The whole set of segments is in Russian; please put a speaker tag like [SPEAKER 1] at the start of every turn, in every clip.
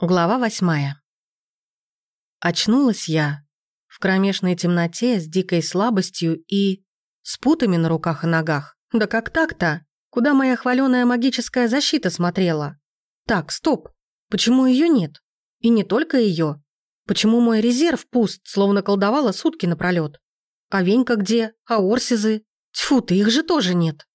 [SPEAKER 1] Глава восьмая. Очнулась я в кромешной темноте с дикой слабостью и... с путами на руках и ногах. Да как так-то? Куда моя хваленая магическая защита смотрела? Так, стоп. Почему ее нет? И не только ее. Почему мой резерв пуст, словно колдовала сутки напролет? А Венька где? А Орсизы? Тьфу ты, их же тоже нет.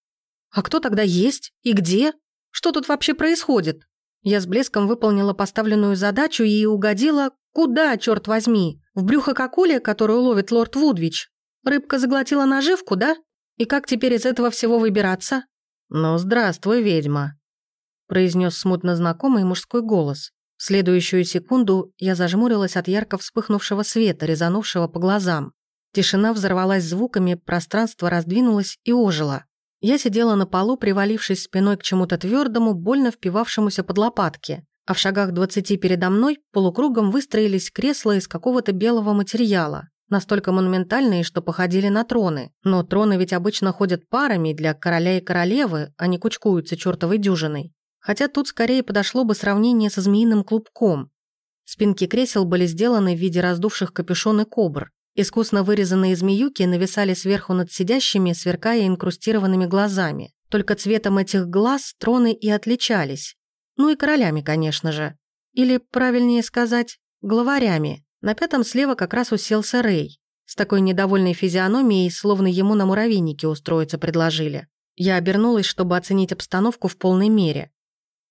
[SPEAKER 1] А кто тогда есть? И где? Что тут вообще происходит? Я с блеском выполнила поставленную задачу и угодила куда, черт возьми? В брюхо какули, которую ловит лорд Вудвич. Рыбка заглотила наживку, да? И как теперь из этого всего выбираться? «Ну, здравствуй, ведьма», – произнес смутно знакомый мужской голос. В следующую секунду я зажмурилась от ярко вспыхнувшего света, резанувшего по глазам. Тишина взорвалась звуками, пространство раздвинулось и ожило. Я сидела на полу, привалившись спиной к чему-то твердому, больно впивавшемуся под лопатки, а в шагах двадцати передо мной полукругом выстроились кресла из какого-то белого материала, настолько монументальные, что походили на троны. Но троны ведь обычно ходят парами для короля и королевы, а не кучкуются чертовой дюжиной. Хотя тут скорее подошло бы сравнение со змеиным клубком. Спинки кресел были сделаны в виде раздувших капюшоны кобр, Искусно вырезанные змеюки нависали сверху над сидящими, сверкая инкрустированными глазами. Только цветом этих глаз троны и отличались. Ну и королями, конечно же. Или, правильнее сказать, главарями. На пятом слева как раз уселся Рэй. С такой недовольной физиономией, словно ему на муравейнике устроиться предложили. Я обернулась, чтобы оценить обстановку в полной мере.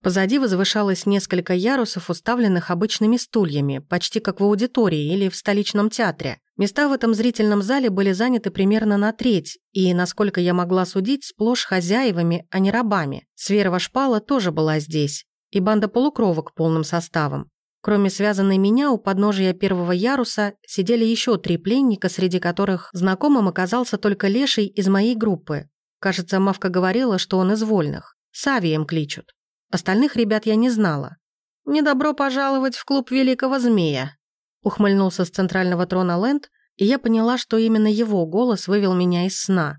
[SPEAKER 1] Позади возвышалось несколько ярусов, уставленных обычными стульями, почти как в аудитории или в столичном театре. Места в этом зрительном зале были заняты примерно на треть, и, насколько я могла судить, сплошь хозяевами, а не рабами. Сверова шпала тоже была здесь, и банда полукровок полным составом. Кроме связанной меня, у подножия первого яруса сидели еще три пленника, среди которых знакомым оказался только Леший из моей группы. Кажется, Мавка говорила, что он из вольных. Савием кличут. Остальных ребят я не знала. «Не добро пожаловать в клуб Великого Змея», ухмыльнулся с центрального трона Лэнд, и я поняла, что именно его голос вывел меня из сна.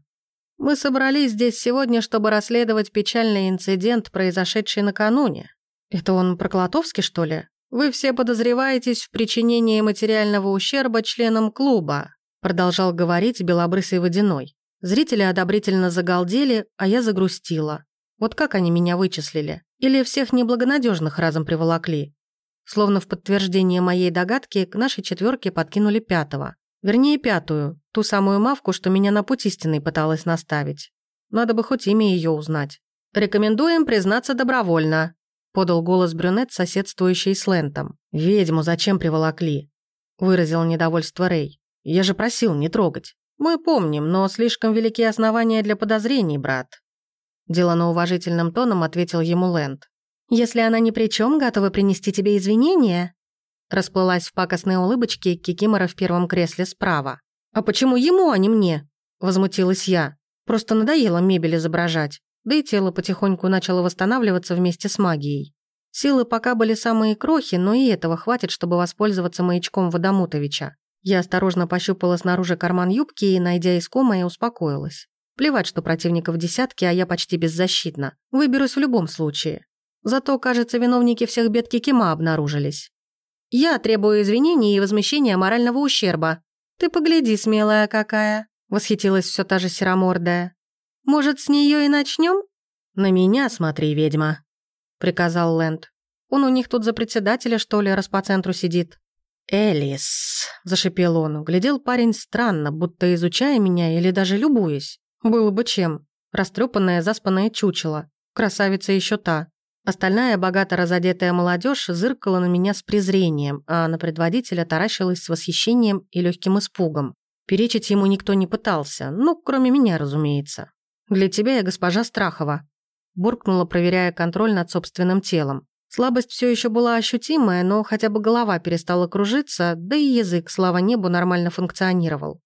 [SPEAKER 1] «Мы собрались здесь сегодня, чтобы расследовать печальный инцидент, произошедший накануне. Это он про Колотовский, что ли? Вы все подозреваетесь в причинении материального ущерба членам клуба», продолжал говорить белобрысый водяной. Зрители одобрительно загалдели, а я загрустила. Вот как они меня вычислили? Или всех неблагонадежных разом приволокли? Словно в подтверждение моей догадки, к нашей четверке подкинули пятого. Вернее, пятую, ту самую мавку, что меня на путь истинный пыталась наставить. Надо бы хоть имя ее узнать. «Рекомендуем признаться добровольно», — подал голос брюнет, соседствующий с Лентом. «Ведьму зачем приволокли?» — выразил недовольство Рэй. «Я же просил не трогать». «Мы помним, но слишком велики основания для подозрений, брат», Делано уважительным тоном ответил ему Лэнд. «Если она ни при чем, готова принести тебе извинения?» Расплылась в пакостной улыбочке Кикимора в первом кресле справа. «А почему ему, а не мне?» Возмутилась я. Просто надоело мебель изображать. Да и тело потихоньку начало восстанавливаться вместе с магией. Силы пока были самые крохи, но и этого хватит, чтобы воспользоваться маячком Водомутовича. Я осторожно пощупала снаружи карман юбки и, найдя искомое, успокоилась. Плевать, что противников десятки, а я почти беззащитна. Выберусь в любом случае. Зато, кажется, виновники всех бед Кикима обнаружились. Я требую извинений и возмещения морального ущерба. Ты погляди, смелая какая, восхитилась все та же серомордая. Может, с нее и начнем? На меня смотри, ведьма, приказал Лэнд. Он у них тут за председателя, что ли, раз по центру сидит. «Элис», – зашипел он, глядел парень странно, будто изучая меня или даже любуясь. Было бы чем. Растрепанное, заспанное чучело. Красавица еще та. Остальная богато разодетая молодежь зыркала на меня с презрением, а на предводителя таращилась с восхищением и легким испугом. Перечить ему никто не пытался, ну, кроме меня, разумеется. «Для тебя я госпожа Страхова», – буркнула, проверяя контроль над собственным телом. Слабость все еще была ощутимая, но хотя бы голова перестала кружиться, да и язык, слава небу, нормально функционировал.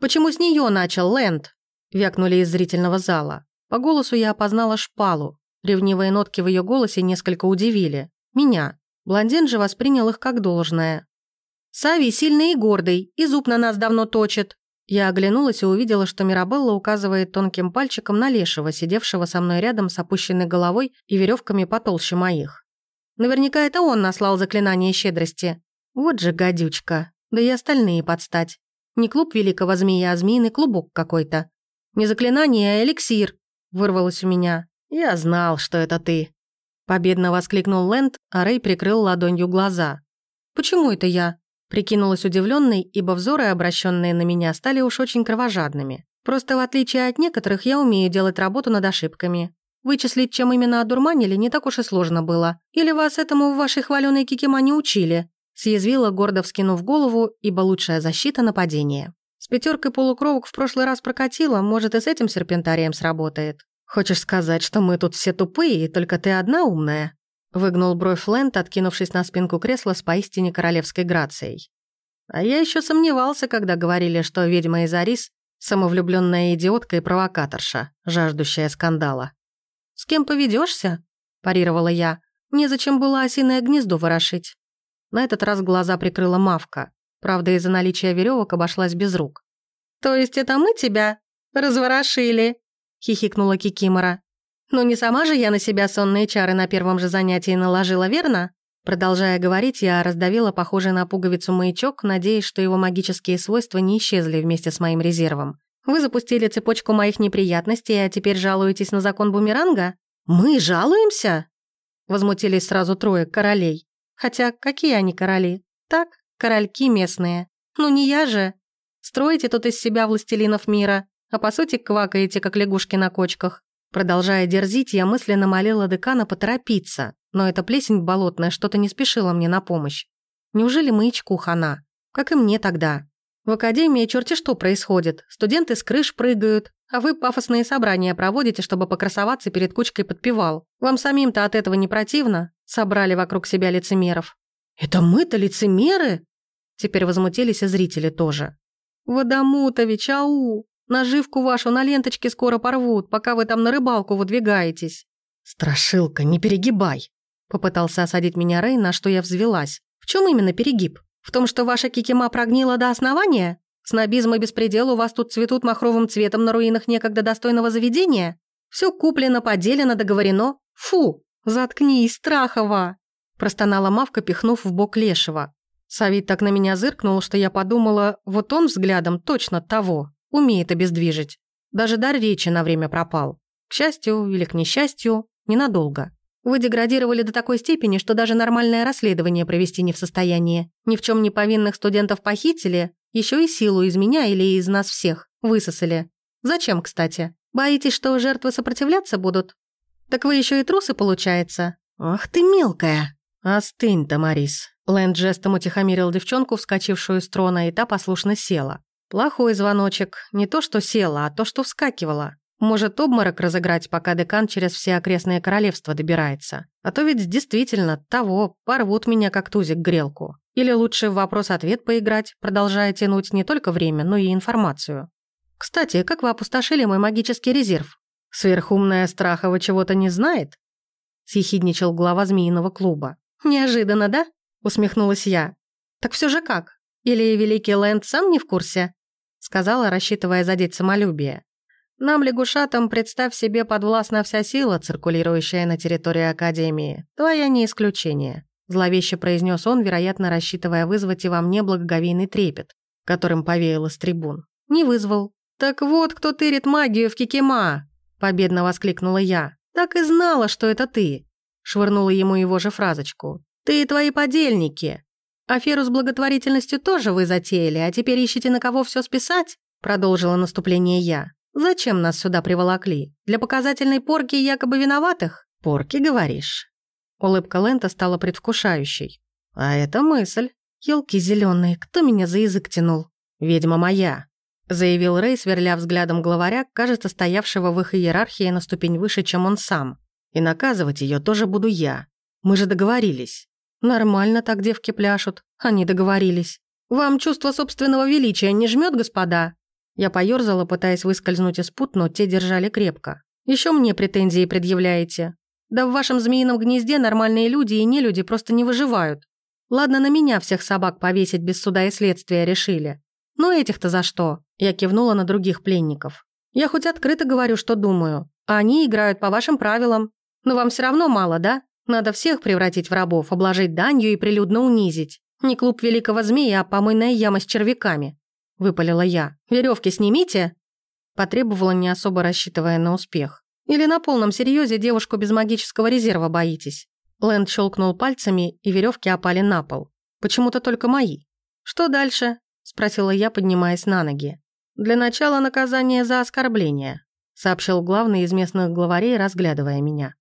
[SPEAKER 1] «Почему с нее начал, Лэнд?» Вякнули из зрительного зала. По голосу я опознала шпалу. Ревнивые нотки в ее голосе несколько удивили. Меня. Блондин же воспринял их как должное. «Сави сильный и гордый, и зуб на нас давно точит». Я оглянулась и увидела, что Мирабелла указывает тонким пальчиком на лешего, сидевшего со мной рядом с опущенной головой и веревками потолще моих. Наверняка это он наслал заклинание щедрости. Вот же гадючка. Да и остальные подстать. Не клуб великого змея, а змеиный клубок какой-то. Не заклинание, а эликсир. Вырвалось у меня. Я знал, что это ты. Победно воскликнул Лэнд, а Рэй прикрыл ладонью глаза. «Почему это я?» Прикинулась удивленной, ибо взоры, обращенные на меня, стали уж очень кровожадными. Просто в отличие от некоторых, я умею делать работу над ошибками. Вычислить, чем именно одурманили, не так уж и сложно было. Или вас этому в вашей хваленой кикима не учили?» Съязвила, гордо вскинув голову, ибо лучшая защита – нападение. С пятеркой полукровок в прошлый раз прокатила, может, и с этим серпентарием сработает. Хочешь сказать, что мы тут все тупые, и только ты одна умная?» Выгнул бровь Лэнд, откинувшись на спинку кресла с поистине королевской грацией. А я еще сомневался, когда говорили, что ведьма из Арис – самовлюбленная идиотка и провокаторша, жаждущая скандала. «С кем поведешься? парировала я. «Незачем было осиное гнездо ворошить». На этот раз глаза прикрыла Мавка. Правда, из-за наличия веревок обошлась без рук. «То есть это мы тебя разворошили?» – хихикнула Кикимора. «Ну не сама же я на себя сонные чары на первом же занятии наложила, верно?» Продолжая говорить, я раздавила похожий на пуговицу маячок, надеясь, что его магические свойства не исчезли вместе с моим резервом. «Вы запустили цепочку моих неприятностей, а теперь жалуетесь на закон бумеранга?» «Мы жалуемся?» Возмутились сразу трое королей. Хотя какие они короли? Так, корольки местные. Ну не я же. Строите тут из себя властелинов мира, а по сути квакаете, как лягушки на кочках. Продолжая дерзить, я мысленно молила декана поторопиться, но эта плесень болотная что-то не спешила мне на помощь. Неужели маячку хана? Как и мне тогда. В академии черти что происходит. Студенты с крыш прыгают, а вы пафосные собрания проводите, чтобы покрасоваться перед кучкой подпевал. Вам самим-то от этого не противно? Собрали вокруг себя лицемеров. «Это мы-то лицемеры?» Теперь возмутились и зрители тоже. «Водомутович, ау! Наживку вашу на ленточке скоро порвут, пока вы там на рыбалку выдвигаетесь». «Страшилка, не перегибай!» Попытался осадить меня Рэй, на что я взвелась. «В чем именно перегиб? В том, что ваша кикима прогнила до основания? Снобизм и беспредел у вас тут цветут махровым цветом на руинах некогда достойного заведения? Все куплено, поделено, договорено? Фу! Заткнись, Страхова!» Простонала Мавка, пихнув в бок Лешего. Савит так на меня зыркнул, что я подумала, вот он взглядом точно того, умеет обездвижить. Даже дар речи на время пропал. К счастью или к несчастью, ненадолго. Вы деградировали до такой степени, что даже нормальное расследование провести не в состоянии. Ни в чем не повинных студентов похитили, еще и силу из меня или из нас всех высосали. Зачем, кстати? Боитесь, что жертвы сопротивляться будут? Так вы еще и трусы, получается? Ах ты мелкая! Остынь, Тамарис. Лэнд жестом утихомирил девчонку, вскочившую с трона, и та послушно села. Плохой звоночек. Не то, что села, а то, что вскакивала. Может, обморок разыграть, пока декан через все окрестные королевства добирается. А то ведь действительно того, порвут меня как тузик грелку. Или лучше в вопрос-ответ поиграть, продолжая тянуть не только время, но и информацию. Кстати, как вы опустошили мой магический резерв? Сверхумная Страхова чего-то не знает? Съехидничал глава змеиного клуба. Неожиданно, да? Усмехнулась я. Так все же как? Или великий Лэнд сам не в курсе? Сказала, рассчитывая задеть самолюбие. Нам, лягушатам, представь себе, подвластна вся сила, циркулирующая на территории Академии. Твоя не исключение. Зловеще произнес он, вероятно, рассчитывая вызвать и во мне благоговейный трепет, которым повеяло с трибун. Не вызвал. «Так вот, кто тырит магию в Кикима!» Победно воскликнула я. «Так и знала, что это ты!» Швырнула ему его же фразочку. «Ты и твои подельники!» «Аферу с благотворительностью тоже вы затеяли, а теперь ищете на кого все списать?» Продолжила наступление я. Зачем нас сюда приволокли? Для показательной порки якобы виноватых? Порки, говоришь?» Улыбка Лента стала предвкушающей. «А это мысль. Елки зеленые, кто меня за язык тянул? Ведьма моя», заявил Рэй, сверля взглядом главаря, кажется, стоявшего в их иерархии на ступень выше, чем он сам. «И наказывать ее тоже буду я. Мы же договорились». «Нормально так девки пляшут. Они договорились. Вам чувство собственного величия не жмет, господа?» Я поёрзала, пытаясь выскользнуть из пут, но те держали крепко. Еще мне претензии предъявляете? Да в вашем змеином гнезде нормальные люди и нелюди просто не выживают. Ладно, на меня всех собак повесить без суда и следствия решили. Но этих-то за что? Я кивнула на других пленников. Я хоть открыто говорю, что думаю. А они играют по вашим правилам. Но вам все равно мало, да? Надо всех превратить в рабов, обложить данью и прилюдно унизить. Не клуб великого змея, а помойная яма с червяками. Выпалила я. Веревки снимите. Потребовала, не особо рассчитывая на успех. Или на полном серьезе девушку без магического резерва боитесь? Лэнд щелкнул пальцами, и веревки опали на пол. Почему-то только мои. Что дальше? Спросила я, поднимаясь на ноги. Для начала наказание за оскорбление, сообщил главный из местных главарей, разглядывая меня.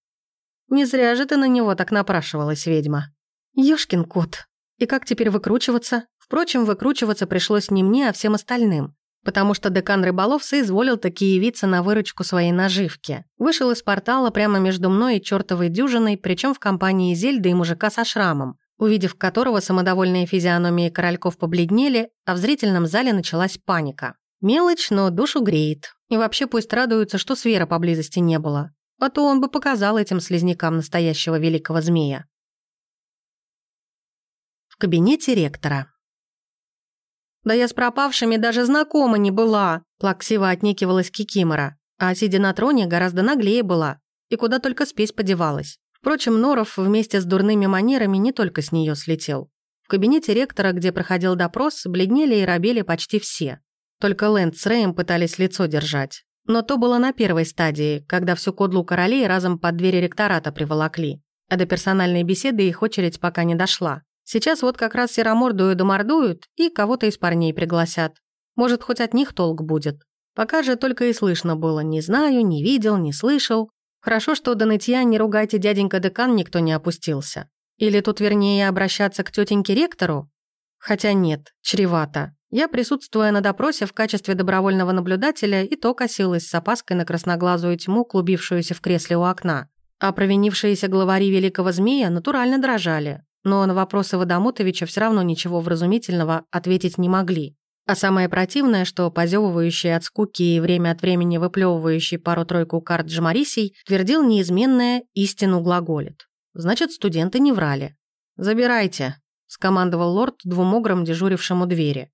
[SPEAKER 1] Не зря же ты на него так напрашивалась, ведьма. Ёшкин кот. И как теперь выкручиваться? Впрочем, выкручиваться пришлось не мне, а всем остальным. Потому что декан Рыболов соизволил таки явиться на выручку своей наживки. Вышел из портала прямо между мной и чертовой дюжиной, причем в компании Зельды и мужика со шрамом, увидев которого самодовольные физиономии корольков побледнели, а в зрительном зале началась паника. Мелочь, но душу греет. И вообще пусть радуются, что Свера поблизости не было. А то он бы показал этим слизнякам настоящего великого змея. В кабинете ректора. «Да я с пропавшими даже знакома не была», плаксиво отнекивалась Кикимора, а сидя на троне гораздо наглее была, и куда только спесь подевалась. Впрочем, Норов вместе с дурными манерами не только с нее слетел. В кабинете ректора, где проходил допрос, бледнели и робели почти все. Только Лэнд с Рэем пытались лицо держать. Но то было на первой стадии, когда всю кодлу королей разом под двери ректората приволокли. А до персональной беседы их очередь пока не дошла. Сейчас вот как раз серомордую домордуют и кого-то из парней пригласят. Может, хоть от них толк будет. Пока же только и слышно было «не знаю», «не видел», «не слышал». Хорошо, что до нытья «не ругайте дяденька декан» никто не опустился. Или тут вернее обращаться к тетеньке ректору? Хотя нет, чревато. Я, присутствуя на допросе в качестве добровольного наблюдателя, и то косилась с опаской на красноглазую тьму, клубившуюся в кресле у окна. А провинившиеся главари великого змея натурально дрожали, но на вопросы Водомотовича все равно ничего вразумительного ответить не могли. А самое противное, что позевывающий от скуки и время от времени выплевывающий пару-тройку карт Джамарисий твердил неизменное «истину глаголит». Значит, студенты не врали. «Забирайте», — скомандовал лорд двумогром, дежурившему двери.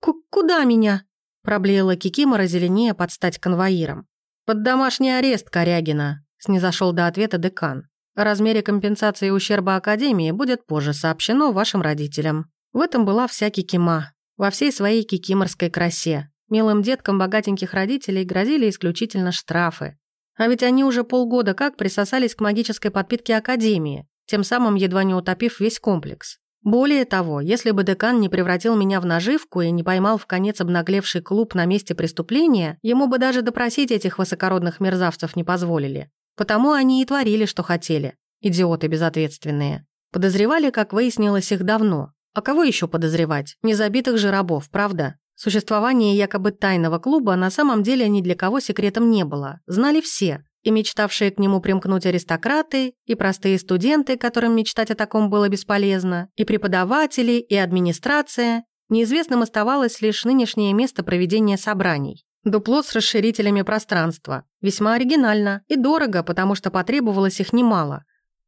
[SPEAKER 1] К «Куда меня?» – проблеяла Кикимора зеленее под стать конвоиром. «Под домашний арест, Корягина», – снизошел до ответа декан. «О размере компенсации ущерба Академии будет позже сообщено вашим родителям». В этом была вся Кикима, во всей своей кикиморской красе. Милым деткам богатеньких родителей грозили исключительно штрафы. А ведь они уже полгода как присосались к магической подпитке Академии, тем самым едва не утопив весь комплекс. Более того, если бы декан не превратил меня в наживку и не поймал в конец обнаглевший клуб на месте преступления, ему бы даже допросить этих высокородных мерзавцев не позволили. Потому они и творили, что хотели. Идиоты безответственные. Подозревали, как выяснилось, их давно. А кого еще подозревать? Незабитых же рабов, правда? Существование якобы тайного клуба на самом деле ни для кого секретом не было. Знали все и мечтавшие к нему примкнуть аристократы, и простые студенты, которым мечтать о таком было бесполезно, и преподаватели, и администрация. Неизвестным оставалось лишь нынешнее место проведения собраний. Дупло с расширителями пространства. Весьма оригинально и дорого, потому что потребовалось их немало.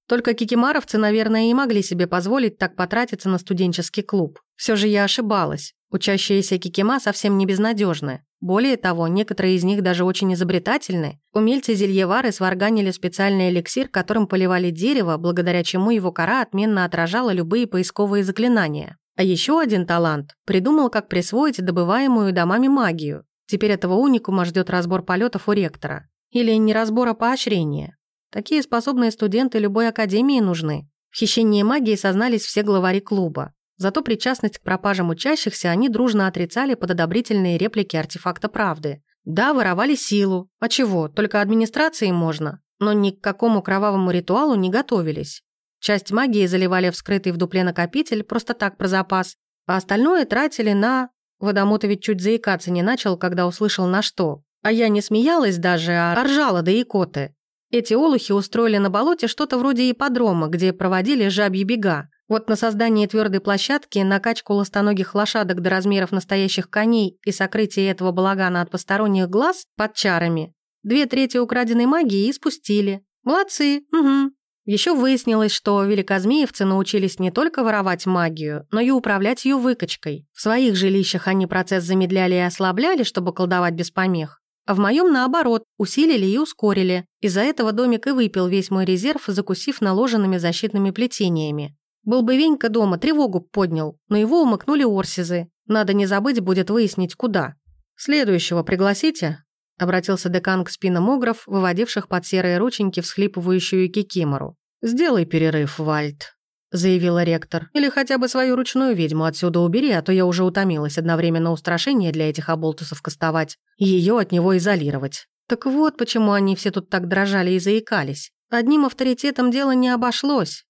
[SPEAKER 1] Только кикимаровцы, наверное, и могли себе позволить так потратиться на студенческий клуб. Все же я ошибалась. Учащиеся кикима совсем не безнадежны. Более того, некоторые из них даже очень изобретательны. Умельцы-зельевары сварганили специальный эликсир, которым поливали дерево, благодаря чему его кора отменно отражала любые поисковые заклинания. А еще один талант придумал, как присвоить добываемую домами магию. Теперь этого уникума ждет разбор полетов у ректора. Или не разбор, а поощрение. Такие способные студенты любой академии нужны. В хищении магии сознались все главари клуба. Зато причастность к пропажам учащихся они дружно отрицали под одобрительные реплики артефакта правды. Да, воровали силу. А чего, только администрации можно. Но ни к какому кровавому ритуалу не готовились. Часть магии заливали в скрытый в дупле накопитель просто так про запас, а остальное тратили на... Водомота ведь чуть заикаться не начал, когда услышал на что. А я не смеялась даже, а ржала до икоты. Эти олухи устроили на болоте что-то вроде ипподрома, где проводили жабьи бега. Вот на создание твердой площадки, накачку ластоногих лошадок до размеров настоящих коней и сокрытие этого балагана от посторонних глаз под чарами две трети украденной магии и спустили. Молодцы, угу. Еще выяснилось, что великозмеевцы научились не только воровать магию, но и управлять ее выкачкой. В своих жилищах они процесс замедляли и ослабляли, чтобы колдовать без помех. А в моем наоборот, усилили и ускорили. Из-за этого домик и выпил весь мой резерв, закусив наложенными защитными плетениями. Был бы Венька дома, тревогу поднял, но его умыкнули орсизы. Надо не забыть будет выяснить, куда. «Следующего пригласите?» – обратился декан к спинам выводивших под серые рученьки всхлипывающую кикимору. «Сделай перерыв, Вальд», – заявила ректор. «Или хотя бы свою ручную ведьму отсюда убери, а то я уже утомилась одновременно устрашение для этих оболтусов кастовать, ее от него изолировать». Так вот, почему они все тут так дрожали и заикались. Одним авторитетом дело не обошлось.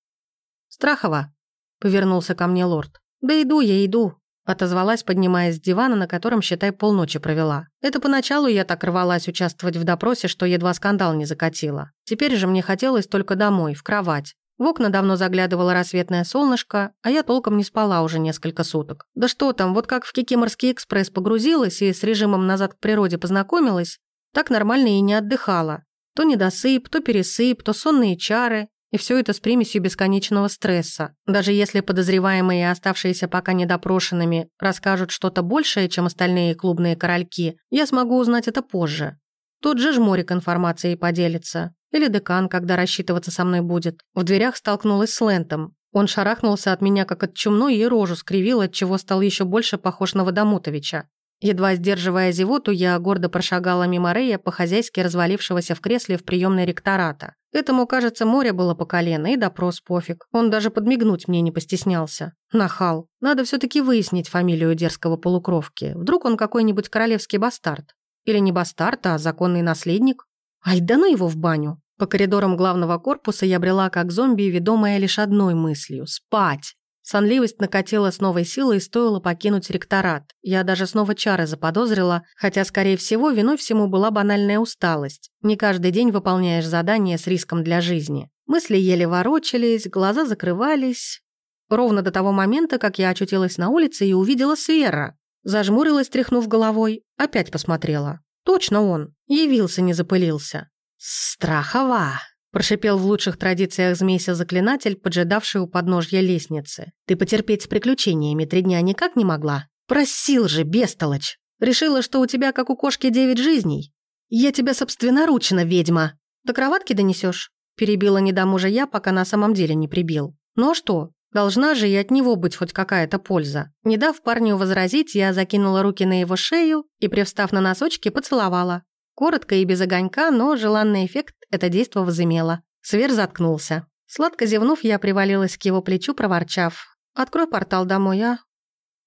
[SPEAKER 1] «Страхова», — повернулся ко мне лорд. «Да иду я, иду», — отозвалась, поднимаясь с дивана, на котором, считай, полночи провела. Это поначалу я так рвалась участвовать в допросе, что едва скандал не закатила. Теперь же мне хотелось только домой, в кровать. В окна давно заглядывало рассветное солнышко, а я толком не спала уже несколько суток. Да что там, вот как в Кикиморский экспресс погрузилась и с режимом назад к природе познакомилась, так нормально и не отдыхала. То недосып, то пересып, то сонные чары. И все это с примесью бесконечного стресса. Даже если подозреваемые оставшиеся пока недопрошенными расскажут что-то большее, чем остальные клубные корольки, я смогу узнать это позже. Тот же жморик информацией поделится. Или декан, когда рассчитываться со мной будет. В дверях столкнулась с Лентом. Он шарахнулся от меня, как от чумной, и рожу скривил, от чего стал еще больше похож на Водомутовича. Едва сдерживая зевоту, я гордо прошагала мимо Рея, по-хозяйски развалившегося в кресле в приемной ректората. Этому, кажется, море было по колено, и допрос пофиг. Он даже подмигнуть мне не постеснялся. Нахал. Надо все таки выяснить фамилию дерзкого полукровки. Вдруг он какой-нибудь королевский бастард. Или не бастард, а законный наследник. Ай, да ну его в баню. По коридорам главного корпуса я брела как зомби, ведомая лишь одной мыслью – спать. Сонливость накатила с новой силой и стоило покинуть ректорат. Я даже снова чары заподозрила, хотя, скорее всего, виной всему была банальная усталость. Не каждый день выполняешь задание с риском для жизни. Мысли еле ворочались, глаза закрывались. Ровно до того момента, как я очутилась на улице и увидела Свера. Зажмурилась, тряхнув головой, опять посмотрела. Точно он. Явился, не запылился. «Страхова!» Прошипел в лучших традициях змейся заклинатель, поджидавший у подножья лестницы. «Ты потерпеть с приключениями три дня никак не могла? Просил же, бестолочь! Решила, что у тебя, как у кошки, девять жизней? Я тебя собственноручно, ведьма! До кроватки донесешь? Перебила не до мужа я, пока на самом деле не прибил. Ну а что? Должна же и от него быть хоть какая-то польза. Не дав парню возразить, я закинула руки на его шею и, привстав на носочки, поцеловала. Коротко и без огонька, но желанный эффект это действо возымело. Свер заткнулся. Сладко зевнув, я привалилась к его плечу, проворчав. «Открой портал домой, а?»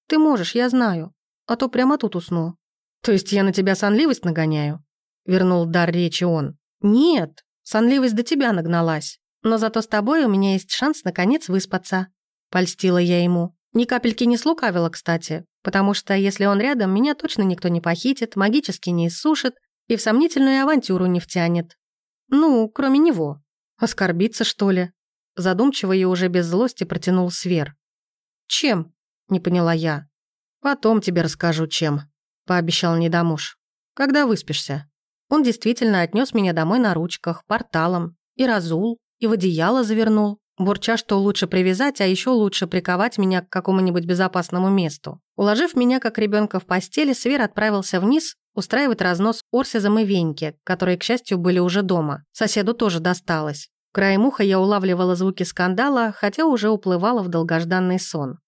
[SPEAKER 1] «Ты можешь, я знаю. А то прямо тут усну». «То есть я на тебя сонливость нагоняю?» Вернул дар речи он. «Нет, сонливость до тебя нагналась. Но зато с тобой у меня есть шанс наконец выспаться». Польстила я ему. Ни капельки не слукавила, кстати, потому что если он рядом, меня точно никто не похитит, магически не иссушит и в сомнительную авантюру не втянет. Ну, кроме него. Оскорбиться, что ли? Задумчиво и уже без злости протянул Свер. «Чем?» – не поняла я. «Потом тебе расскажу, чем», – пообещал недомуж. «Когда выспишься?» Он действительно отнес меня домой на ручках, порталом, и разул, и в одеяло завернул, бурча, что лучше привязать, а еще лучше приковать меня к какому-нибудь безопасному месту. Уложив меня как ребенка в постели, Свер отправился вниз устраивать разнос Орсизам и Веньке, которые, к счастью, были уже дома. Соседу тоже досталось. Краем уха я улавливала звуки скандала, хотя уже уплывала в долгожданный сон.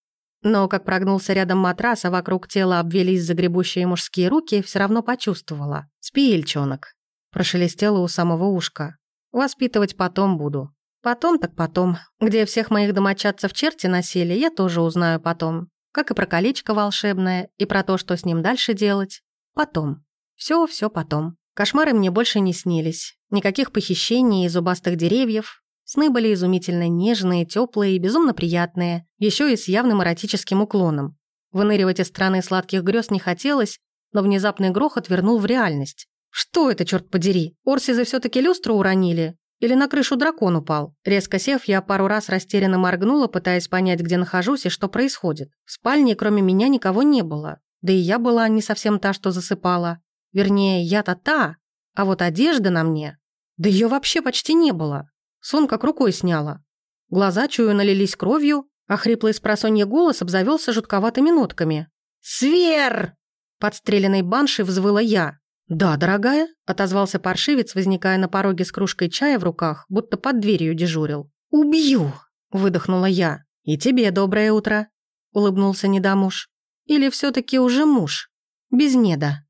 [SPEAKER 1] Но как прогнулся рядом матрас, а вокруг тела обвелись загребущие мужские руки, все равно почувствовала. «Спи, Ильчонок», – прошелестело у самого ушка. «Воспитывать потом буду». Потом так потом. Где всех моих домочадцев черти носили, я тоже узнаю потом. Как и про колечко волшебное, и про то, что с ним дальше делать. Потом. Все-все потом. Кошмары мне больше не снились. Никаких похищений и зубастых деревьев. Сны были изумительно нежные, теплые и безумно приятные, еще и с явным эротическим уклоном. Выныривать из страны сладких грез не хотелось, но внезапный грохот вернул в реальность. Что это, черт подери? Орсизы все таки люстру уронили? Или на крышу дракон упал? Резко сев, я пару раз растерянно моргнула, пытаясь понять, где нахожусь и что происходит. В спальне, кроме меня, никого не было. Да и я была не совсем та, что засыпала. Вернее, я-то та, а вот одежда на мне... Да ее вообще почти не было. Сон как рукой сняла. Глаза чую налились кровью, а хриплый с голос обзавелся жутковатыми нотками. «Свер!» Подстреленной баншей взвыла я. «Да, дорогая», — отозвался паршивец, возникая на пороге с кружкой чая в руках, будто под дверью дежурил. «Убью!» — выдохнула я. «И тебе доброе утро», — улыбнулся недомуж. «Или все таки уже муж? Без неда».